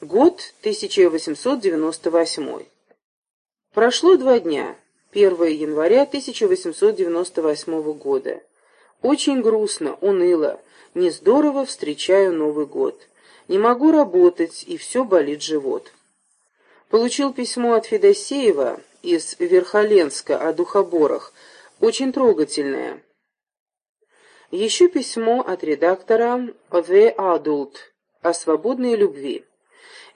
Год 1898. Прошло два дня. 1 января 1898 года. Очень грустно, уныло, не здорово встречаю Новый год. Не могу работать, и все болит живот. Получил письмо от Федосеева из Верхоленска о духоборах, очень трогательное. Еще письмо от редактора The Adult о свободной любви.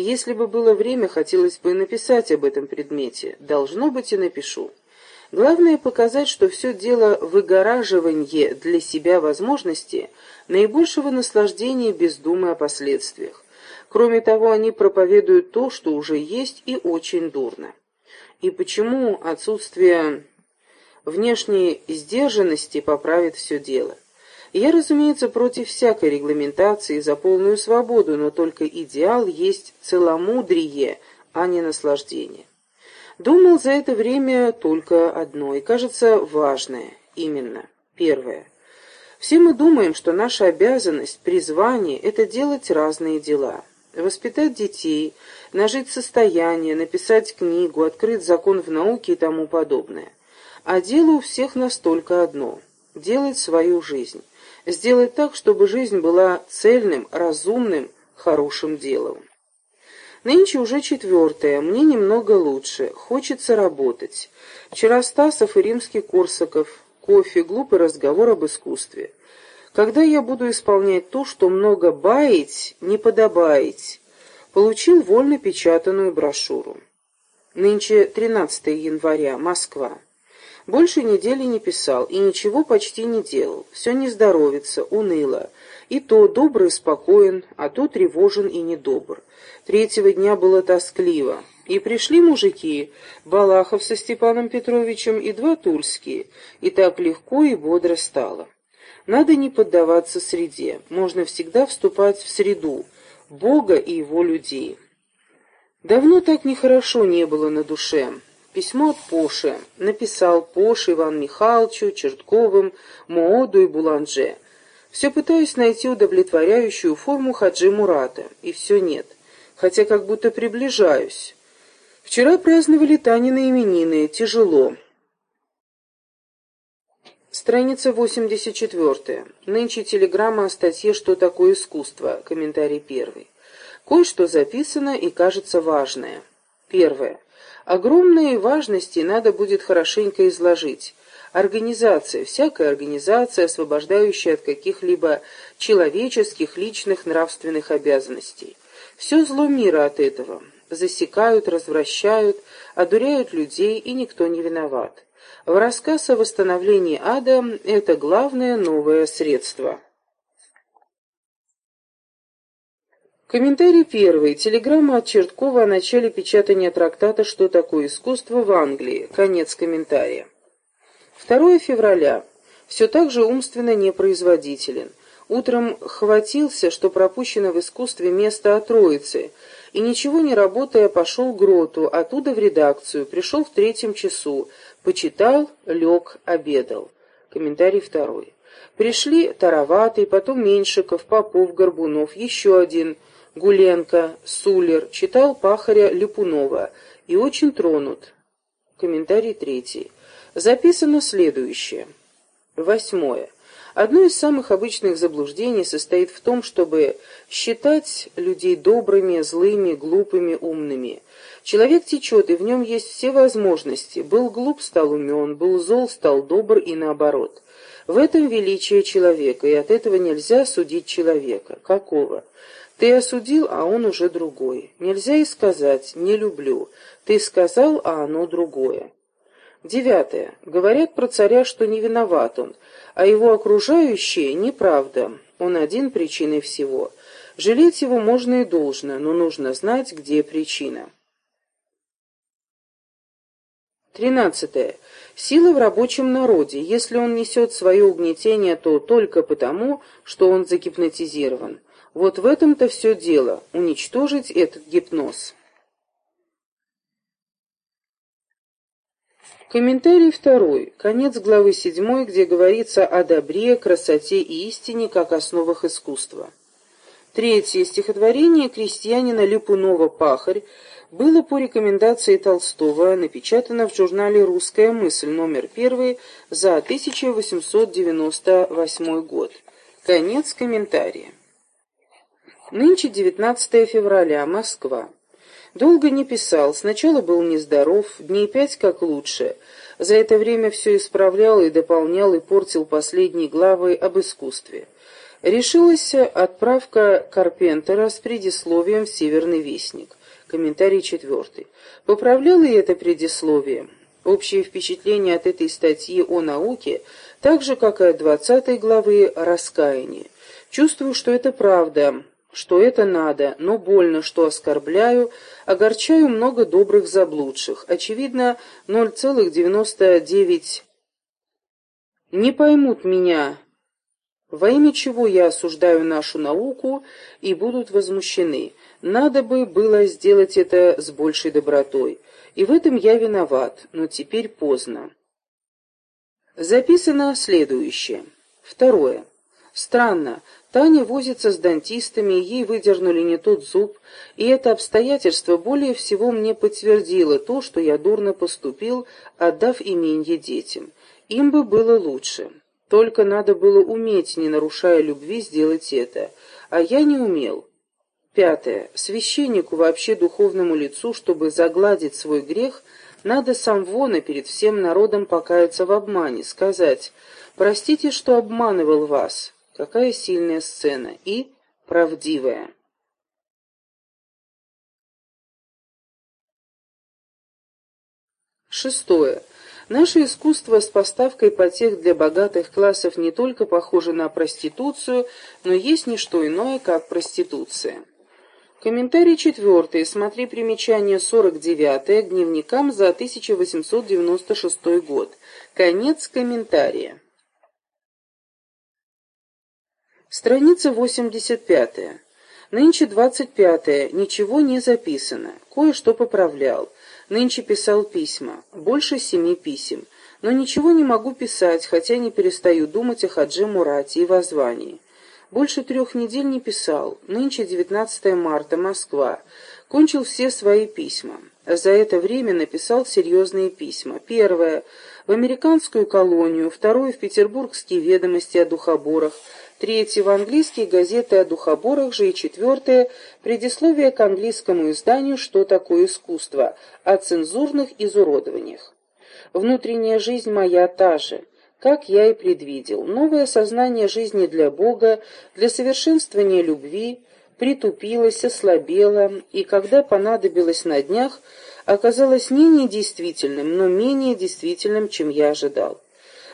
Если бы было время, хотелось бы написать об этом предмете. Должно быть, и напишу. Главное показать, что все дело выгораживание для себя возможности наибольшего наслаждения без думы о последствиях. Кроме того, они проповедуют то, что уже есть и очень дурно. И почему отсутствие внешней сдержанности поправит все дело? Я, разумеется, против всякой регламентации за полную свободу, но только идеал есть целомудрие, а не наслаждение. Думал за это время только одно, и кажется важное, именно, первое. Все мы думаем, что наша обязанность, призвание – это делать разные дела. Воспитать детей, нажить состояние, написать книгу, открыть закон в науке и тому подобное. А дело у всех настолько одно – делать свою жизнь. Сделать так, чтобы жизнь была цельным, разумным, хорошим делом. Нынче уже четвертое, мне немного лучше, хочется работать. Вчера Стасов и римский Корсаков, кофе, глупый разговор об искусстве. Когда я буду исполнять то, что много баять, не подобаять, получил вольно печатанную брошюру. Нынче 13 января, Москва. Больше недели не писал и ничего почти не делал. Все не здоровится, уныло. И то добрый спокоен, а то тревожен и недобр. Третьего дня было тоскливо. И пришли мужики, Балахов со Степаном Петровичем и два тульские, и так легко и бодро стало. Надо не поддаваться среде, можно всегда вступать в среду, Бога и его людей. Давно так нехорошо не было на душе. Письмо от Поши. Написал Поше Иван Михайловичу, Чертковым, Мооду и Буланже. Все пытаюсь найти удовлетворяющую форму Хаджи Мурата, и все нет. Хотя как будто приближаюсь. Вчера праздновали Танины именины, тяжело. Страница 84. Нынче телеграмма о статье «Что такое искусство?» Комментарий первый. Кое-что записано и кажется важное. Первое. Огромные важности надо будет хорошенько изложить. Организация, всякая организация, освобождающая от каких-либо человеческих, личных, нравственных обязанностей. Все зло мира от этого. Засекают, развращают, одуряют людей, и никто не виноват. В рассказ о восстановлении ада это главное новое средство. Комментарий первый. Телеграмма от Черткова о начале печатания трактата «Что такое искусство» в Англии. Конец комментария. 2 февраля. Все так же умственно непроизводителен. Утром хватился, что пропущено в искусстве место о Троице, и ничего не работая пошел к Гроту, оттуда в редакцию, пришел в третьем часу, почитал, лег, обедал. Комментарий второй. Пришли Тароватый, потом Меньшиков, Попов, Горбунов, еще один – Гуленко, Сулер, читал Пахаря Липунова и очень тронут. Комментарий третий. Записано следующее. Восьмое. Одно из самых обычных заблуждений состоит в том, чтобы считать людей добрыми, злыми, глупыми, умными. Человек течет, и в нем есть все возможности. Был глуп, стал умен, был зол, стал добр и наоборот. В этом величие человека, и от этого нельзя судить человека. Какого? Ты осудил, а он уже другой. Нельзя и сказать «не люблю». Ты сказал, а оно другое. Девятое. Говорят про царя, что не виноват он, а его окружающие – неправда. Он один причиной всего. Жалеть его можно и должно, но нужно знать, где причина. Тринадцатое. Сила в рабочем народе. Если он несет свое угнетение, то только потому, что он загипнотизирован. Вот в этом-то все дело – уничтожить этот гипноз. Комментарий второй. Конец главы седьмой, где говорится о добре, красоте и истине как основах искусства. Третье стихотворение крестьянина Липунова «Пахарь» было по рекомендации Толстого напечатано в журнале «Русская мысль» номер 1 за 1898 год. Конец комментария. Нынче 19 февраля, Москва. Долго не писал, сначала был нездоров, дней пять как лучше. За это время все исправлял и дополнял и портил последние главы об искусстве. Решилась отправка Карпентера с предисловием в «Северный вестник». Комментарий четвертый. Поправлял и это предисловие. Общее впечатление от этой статьи о науке, так же, как и от двадцатой главы «Раскаяние». Чувствую, что это правда, что это надо, но больно, что оскорбляю, огорчаю много добрых заблудших. Очевидно, 0,99 не поймут меня, во имя чего я осуждаю нашу науку и будут возмущены. Надо бы было сделать это с большей добротой. И в этом я виноват, но теперь поздно. Записано следующее. Второе. Странно, Таня возится с дантистами, ей выдернули не тот зуб, и это обстоятельство более всего мне подтвердило то, что я дурно поступил, отдав именье детям. Им бы было лучше. Только надо было уметь, не нарушая любви, сделать это. А я не умел. Пятое. Священнику, вообще духовному лицу, чтобы загладить свой грех, надо сам вон перед всем народом покаяться в обмане, сказать «Простите, что обманывал вас». Какая сильная сцена и правдивая. Шестое. Наше искусство с поставкой потех для богатых классов не только похоже на проституцию, но есть не что иное, как проституция. Комментарий четвертый. Смотри примечание 49 к дневникам за 1896 год. Конец комментария. Страница 85. Нынче 25. Ничего не записано. Кое-что поправлял. Нынче писал письма. Больше семи писем. Но ничего не могу писать, хотя не перестаю думать о Хадже Мурате и воззвании. Больше трех недель не писал. Нынче 19 марта, Москва. Кончил все свои письма. За это время написал серьезные письма. Первое – в американскую колонию, второе – в петербургские ведомости о духоборах, третье в английские газеты о духоборах же и четвертое предисловие к английскому изданию «Что такое искусство» о цензурных изуродованиях. Внутренняя жизнь моя та же, как я и предвидел. Новое сознание жизни для Бога, для совершенствования любви, притупилось, ослабело, и когда понадобилось на днях, оказалось не недействительным, но менее действительным, чем я ожидал.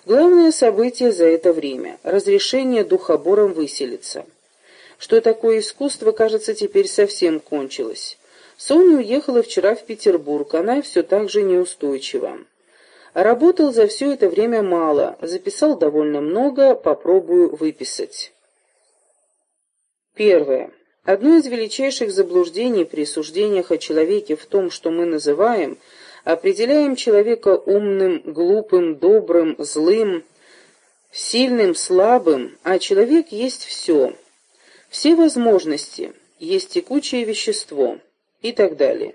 Главное событие за это время – разрешение духобором выселиться. Что такое искусство, кажется, теперь совсем кончилось. Соня уехала вчера в Петербург, она все так же неустойчива. Работал за все это время мало, записал довольно много, попробую выписать. Первое. Одно из величайших заблуждений при суждениях о человеке в том, что мы называем – определяем человека умным, глупым, добрым, злым, сильным, слабым, а человек есть все. Все возможности, есть текучее вещество и так далее.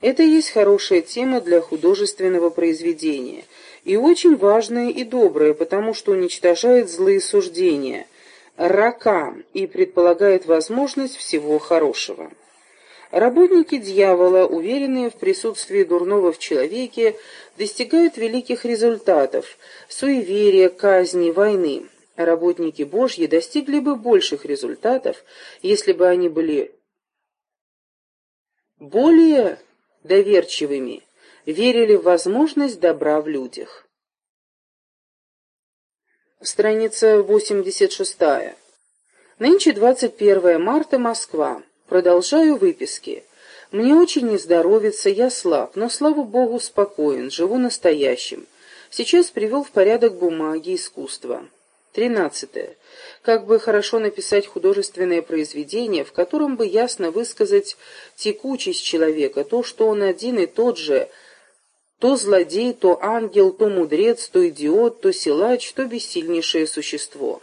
Это есть хорошая тема для художественного произведения, и очень важная и добрая, потому что уничтожает злые суждения, рака и предполагает возможность всего хорошего. Работники дьявола, уверенные в присутствии дурного в человеке, достигают великих результатов – суеверия, казни, войны. Работники Божьи достигли бы больших результатов, если бы они были более доверчивыми, верили в возможность добра в людях. Страница 86. Нынче 21 марта, Москва. Продолжаю выписки. Мне очень не здоровится, я слаб, но, слава богу, спокоен, живу настоящим. Сейчас привел в порядок бумаги, искусства. Тринадцатое. Как бы хорошо написать художественное произведение, в котором бы ясно высказать текучесть человека, то, что он один и тот же, то злодей, то ангел, то мудрец, то идиот, то силач, то бессильнейшее существо.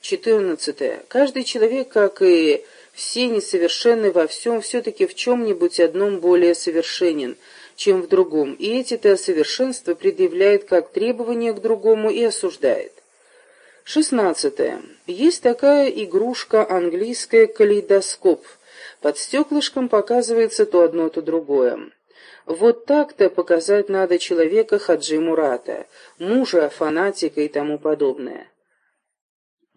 14. Каждый человек, как и все несовершенны во всем, все-таки в чем-нибудь одном более совершенен, чем в другом, и эти-то совершенства предъявляет как требования к другому и осуждает. 16. Есть такая игрушка английская калейдоскоп. Под стеклышком показывается то одно, то другое. Вот так-то показать надо человека Хаджи Мурата, мужа, фанатика и тому подобное.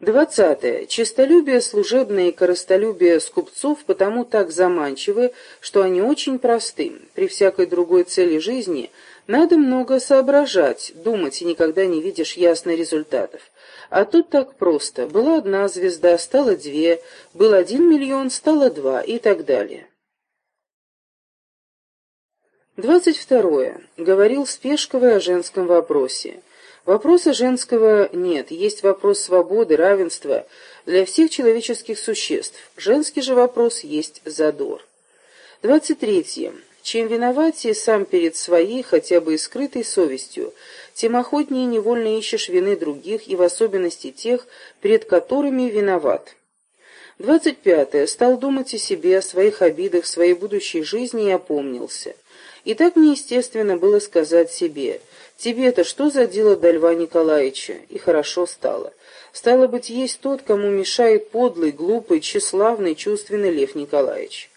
Двадцатое. Чистолюбие служебное и коростолюбие скупцов потому так заманчивы, что они очень просты. При всякой другой цели жизни надо много соображать, думать, и никогда не видишь ясно результатов. А тут так просто. Была одна звезда, стало две, был один миллион, стало два и так далее. Двадцать второе. Говорил Спешковый о женском вопросе. Вопроса женского нет, есть вопрос свободы, равенства для всех человеческих существ. Женский же вопрос есть задор. Двадцать третье. Чем виноватее сам перед своей, хотя бы и скрытой совестью, тем охотнее невольно ищешь вины других и в особенности тех, перед которыми виноват. Двадцать пятое. Стал думать о себе, о своих обидах, своей будущей жизни и опомнился. И так неестественно было сказать себе – Тебе-то что за дело до Льва Николаевича? И хорошо стало. Стало быть, есть тот, кому мешает подлый, глупый, тщеславный, чувственный Лев Николаевич.